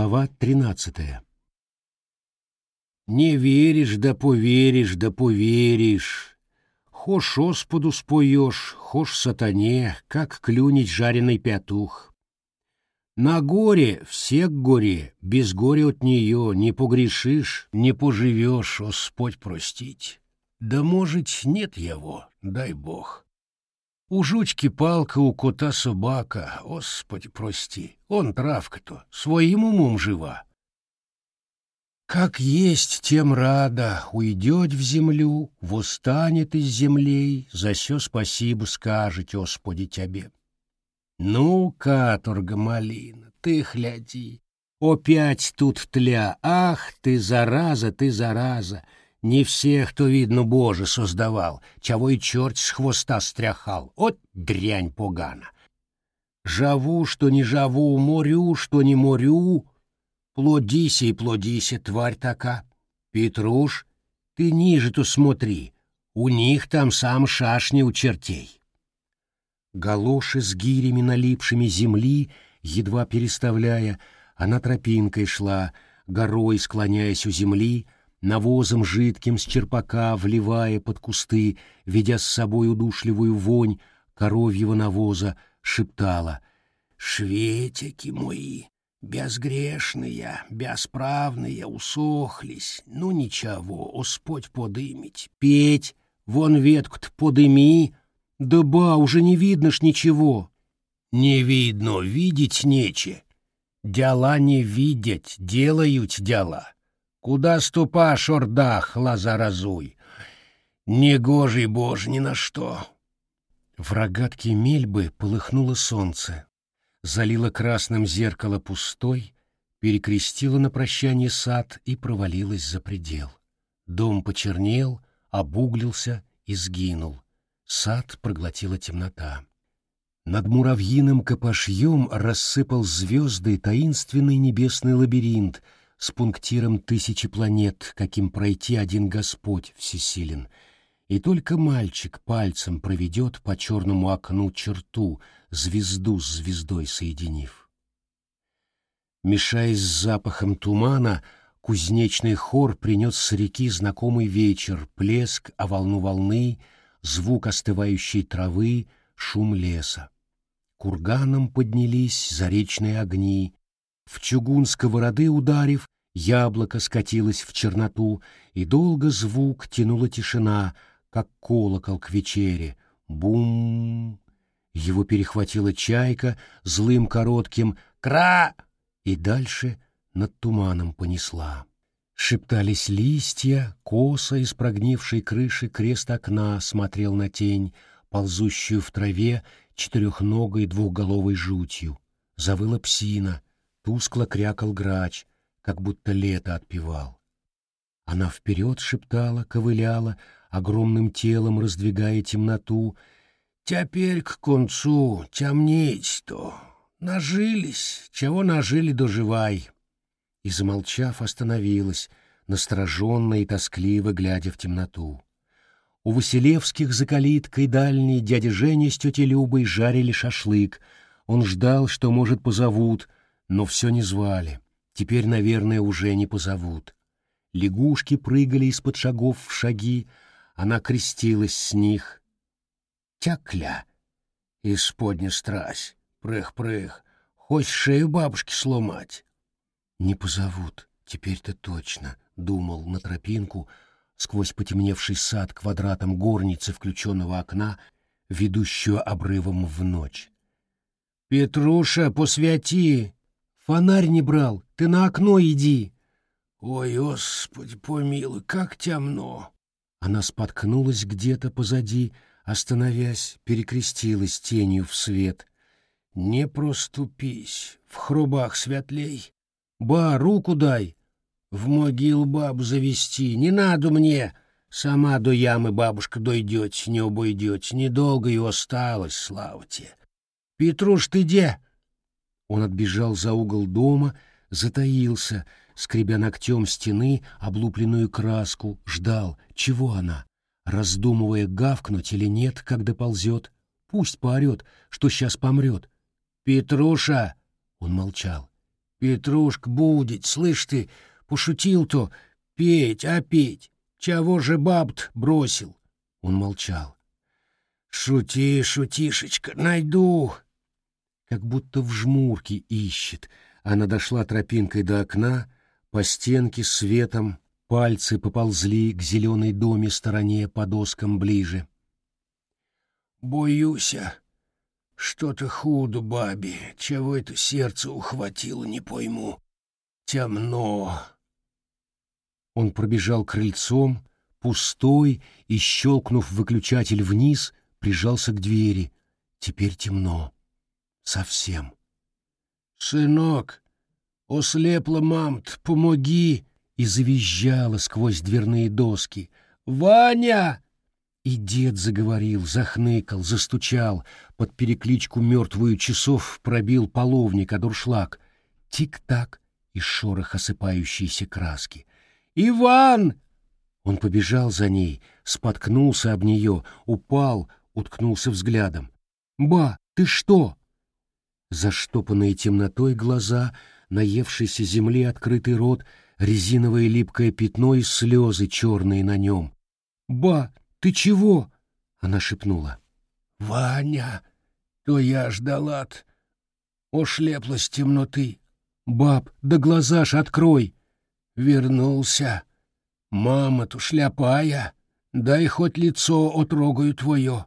Глава тринадцатая. Не веришь, да поверишь, да поверишь. Хошь Господу споешь, хошь сатане, как клюнить жареный петух. На горе, все к горе, без горя от нее не погрешишь, не поживешь, Господь простить. Да, может, нет его, дай Бог. У жучки палка, у кота собака, Господи, прости, он травка-то, своим умом жива. Как есть, тем рада, уйдет в землю, восстанет из землей, за все спасибо скажет, Господи, тебе. Ну, каторга малина, ты гляди, опять тут тля, ах ты, зараза, ты, зараза, не всех, кто, видно, Боже создавал, чего и черт с хвоста стряхал, от дрянь погана. Жаву, что не жаву, морю, что не морю, плодися и плодися, тварь така. Петруш, ты ниже-то смотри, у них там сам шашни у чертей. Галоши с гирями налипшими земли, едва переставляя, она тропинкой шла, горой склоняясь у земли, навозом жидким с черпака вливая под кусты, ведя с собой удушливую вонь коровьего навоза, шептала «Шветики мои, безгрешные, бесправные, усохлись, ну ничего, Господь подымить, петь, вон ветку-то подыми, да ба, уже не видно ж ничего». «Не видно, видеть нече. Дела не видеть, делают дела». Куда ступаш, ордах, лазаразуй? Негожий бож ни на что. В рогатке мельбы полыхнуло солнце, залило красным зеркало пустой, перекрестило на прощание сад и провалилось за предел. Дом почернел, обуглился и сгинул. Сад проглотила темнота. Над муравьиным копошьем рассыпал звезды таинственный небесный лабиринт — с пунктиром тысячи планет, каким пройти один Господь всесилен, и только мальчик пальцем проведет по черному окну черту, звезду с звездой соединив. Мешаясь с запахом тумана, кузнечный хор принес с реки знакомый вечер, плеск о волну волны, звук остывающей травы, шум леса. Курганом поднялись заречные огни, в чугун сковороды ударив, яблоко скатилось в черноту, и долго звук тянула тишина, как колокол к вечере. Бум! Его перехватила чайка злым коротким «Кра!» и дальше над туманом понесла. Шептались листья, косо из прогнившей крыши крест окна смотрел на тень, ползущую в траве четырехногой двухголовой жутью. Завыла псина — Тускло крякал грач, как будто лето отпевал. Она вперед шептала, ковыляла, огромным телом раздвигая темноту. «Теперь к концу темнеть-то. Нажились, чего нажили, доживай». И, замолчав, остановилась, настороженно и тоскливо глядя в темноту. У Василевских за калиткой дальней дядя Женя с тетей Любой жарили шашлык. Он ждал, что, может, позовут — но все не звали. Теперь, наверное, уже не позовут. Лягушки прыгали из-под шагов в шаги, она крестилась с них. Тякля! Исподня страсть, прых-прых, хоть шею бабушки сломать. Не позовут, теперь-то точно, думал на тропинку, сквозь потемневший сад квадратом горницы включенного окна, ведущую обрывом в ночь. «Петруша, посвяти!» Фонарь не брал, ты на окно иди. Ой, Господи, помилуй, как темно. Она споткнулась где-то позади, остановясь, перекрестилась тенью в свет. Не проступись, в хрубах светлей. Ба, руку дай, в могил бабу завести, не надо мне. Сама до ямы бабушка дойдет, не обойдет, недолго ее осталось, слава тебе. Петруш, ты где? Он отбежал за угол дома, затаился, скребя ногтем стены облупленную краску, ждал, чего она, раздумывая, гавкнуть или нет, когда ползет. Пусть поорет, что сейчас помрет. «Петруша!» — он молчал. Петрушка будет, слышь ты, пошутил-то, петь, а петь. Чего же бабт бросил? Он молчал. Шути, шутишечка, найду. Как будто в жмурке ищет. Она дошла тропинкой до окна, по стенке светом, пальцы поползли к зеленой доме стороне по доскам ближе. Боюся, что-то худо бабе, чего это сердце ухватило, не пойму. Темно. Он пробежал крыльцом, пустой, и, щелкнув выключатель вниз, прижался к двери. Теперь темно. Совсем. «Сынок, ослепла мамт, помоги!» И завизжала сквозь дверные доски. «Ваня!» И дед заговорил, захныкал, застучал, под перекличку мертвую часов пробил половник, а дуршлаг. Тик-так и шорох осыпающейся краски. «Иван!» Он побежал за ней, споткнулся об нее, упал, уткнулся взглядом. «Ба, ты что?» Заштопанные темнотой глаза, наевшийся земли открытый рот, резиновое липкое пятно и слезы черные на нем. «Ба, ты чего?» — она шепнула. «Ваня, то я ждала-т. Ошлепла с темноты. Баб, да глаза ж открой!» «Вернулся. Мама-то шляпая. Дай хоть лицо отрогаю твое».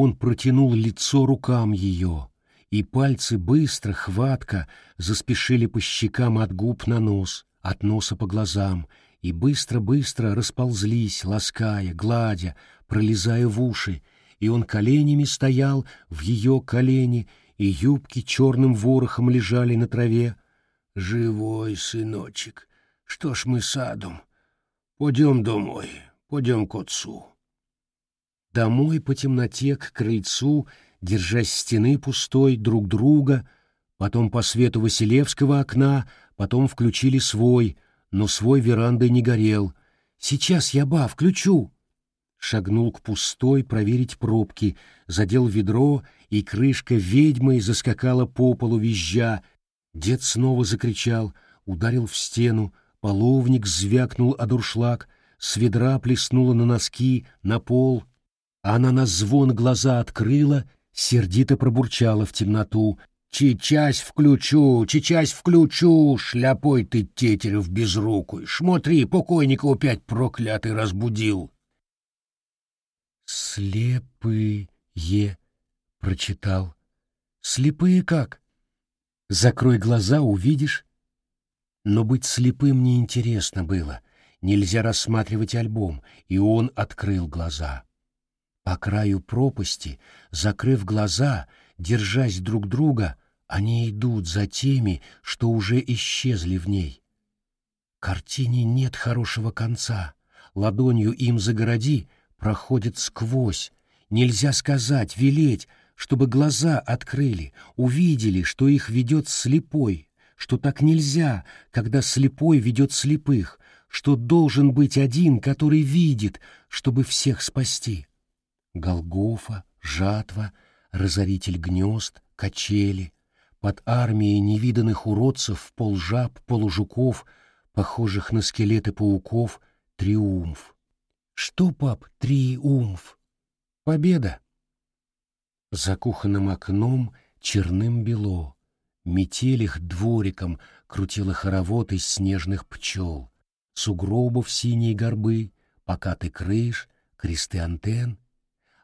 Он протянул лицо рукам ее, и пальцы быстро, хватко заспешили по щекам от губ на нос, от носа по глазам, и быстро-быстро расползлись, лаская, гладя, пролезая в уши, и он коленями стоял в ее колени, и юбки черным ворохом лежали на траве. «Живой, сыночек, что ж мы садом? Пойдем домой, пойдем к отцу». Домой по темноте к крыльцу, держась стены пустой друг друга, потом по свету Василевского окна, потом включили свой — но свой верандой не горел. «Сейчас я, ба, включу!» Шагнул к пустой проверить пробки, задел ведро, и крышка ведьмой заскакала по полу визжа. Дед снова закричал, ударил в стену, половник звякнул о дуршлаг, с ведра плеснула на носки, на пол. Она на звон глаза открыла, сердито пробурчала в темноту, Чечас включу, чечас включу, шляпой ты, тетерев безрукой. Смотри, покойника опять проклятый разбудил. Слепые, прочитал. Слепые как? Закрой глаза, увидишь. Но быть слепым неинтересно было. Нельзя рассматривать альбом, и он открыл глаза. По краю пропасти, закрыв глаза, держась друг друга, они идут за теми, что уже исчезли в ней. Картине нет хорошего конца. Ладонью им загороди, проходит сквозь. Нельзя сказать, велеть, чтобы глаза открыли, увидели, что их ведет слепой, что так нельзя, когда слепой ведет слепых, что должен быть один, который видит, чтобы всех спасти. Голгофа, жатва — разоритель гнезд, качели, под армией невиданных уродцев полжаб, полужуков, похожих на скелеты пауков, триумф. Что, пап, триумф? Победа. За кухонным окном черным бело, метель их двориком крутила хоровод из снежных пчел, сугробов синие горбы, покатый крыш, кресты антенн,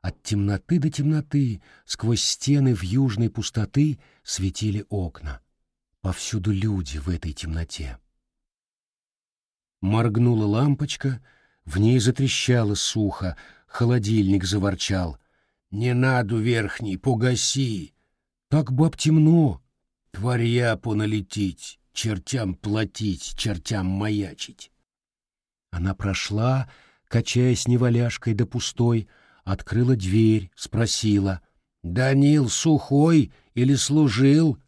от темноты до темноты, сквозь стены в южной пустоты светили окна. Повсюду люди в этой темноте. Моргнула лампочка, в ней затрещало сухо, холодильник заворчал. «Не надо верхний, погаси!» «Так баб темно!» «Тварья поналетить, чертям платить, чертям маячить!» Она прошла, качаясь неваляшкой до пустой, открыла дверь, спросила, «Данил сухой или служил?»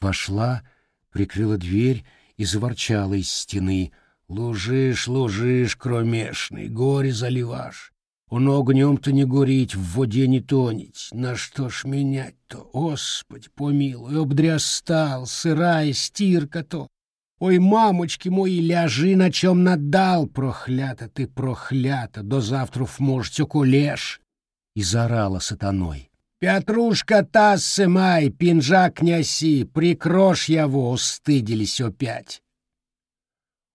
Вошла, прикрыла дверь и заворчала из стены, «Лужишь, лужишь, кромешный, горе заливаш. Он огнем-то не горить, в воде не тонить. На что ж менять-то, Господи, помилуй, обдрястал, сырая стирка-то. Ой, мамочки мої, ляжи, на чем надал, прохлята ты, прохлята, до завтра может околеш. И заорала сатаной. Петрушка тассы май, пинжак няси, прикрош его, устыдились опять.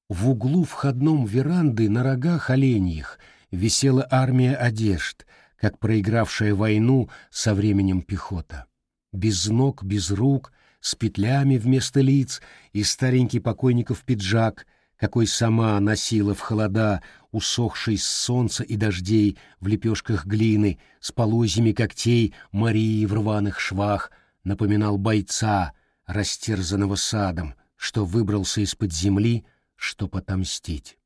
В углу входном веранды на рогах оленьих висела армия одежд, как проигравшая войну со временем пехота. Без ног, без рук, с петлями вместо лиц и старенький покойников пиджак, какой сама носила в холода, усохший с солнца и дождей в лепешках глины, с полозьями когтей Марии в рваных швах, напоминал бойца, растерзанного садом, что выбрался из-под земли, чтоб отомстить.